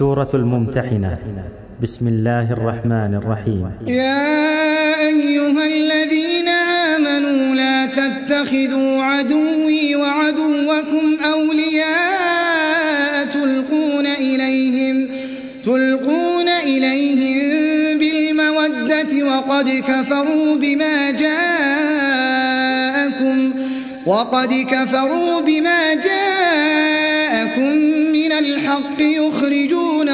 سورة الممتحنة. بسم الله الرحمن الرحيم. يا أيها الذين آمنوا لا تتخذوا عدوي وعدوكم أولياء تلقون إليهم تلقون إليهم بالمودة وقد كفروا بما جاءكم وقد كفروا بما جاءكم من الحق يخرجون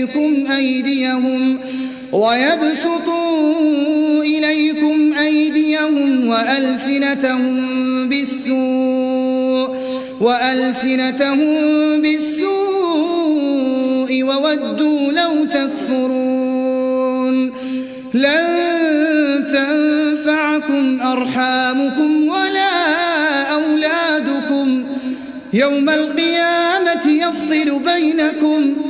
إليكم أيديهم ويبسطوا إليكم أيديهم وألسنتهم بالسوء وألسنتهم بالسوء وودوا لو تكفرون لن تنفعكم أرحامكم ولا أولادكم يوم القيامة يفصل بينكم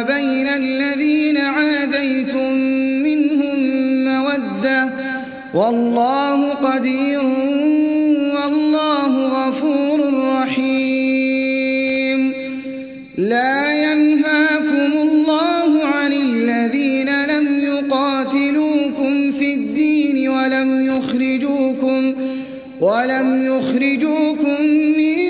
وبين الذين عاديتم منهم مودة. والله قدير والله غفور رحيم. لا ينهاكم الله عن الذين لم يقاتلوكم في الدين ولم يخرجوكم ولم يخرجوكم من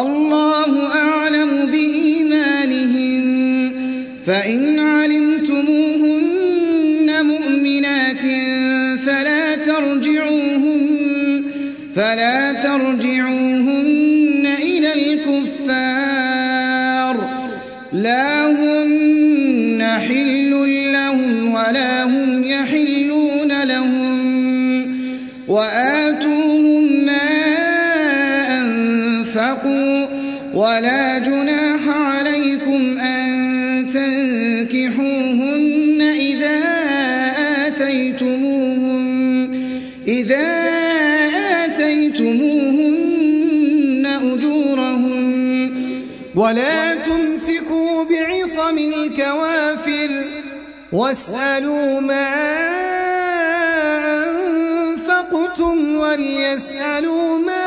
الله أعلم بإيمانهم. فإن علمتموهن مؤمنات فلا ترجعوهن فلا ترجعوهن إلى الكفار. لا هن حل لهم ولا هم يحلون لهم. وآتوهم ما ولا جناح عليكم أن تنكحوهن إذا آتيتموهن إذا آتيتموهن أجورهن. ولا تمسكوا بعصم الكوافر واسألوا ما أنفقتم وليسألوا ما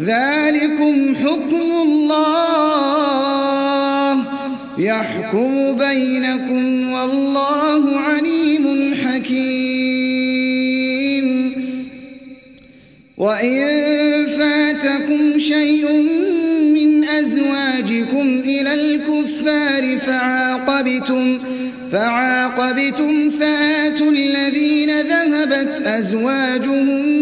ذلكم حكم الله يحكم بينكم والله عليم حكيم. وإن فاتكم شيء من أزواجكم إلى الكفار فعاقبتم فعاقبتم فآتوا الذين ذهبت أزواجهم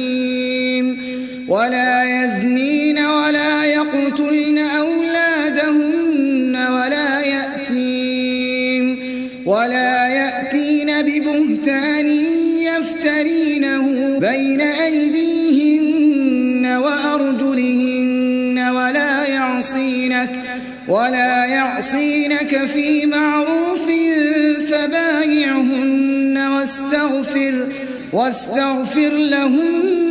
ولا يزنين ولا يقتلن أولادهن ولا يأتين ولا يأتين ببهتان يفترينه بين أيديهن وأرجلهن ولا يعصينك ولا يعصينك في معروف فبايعهن واستغفر واستغفر لهن